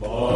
Boy.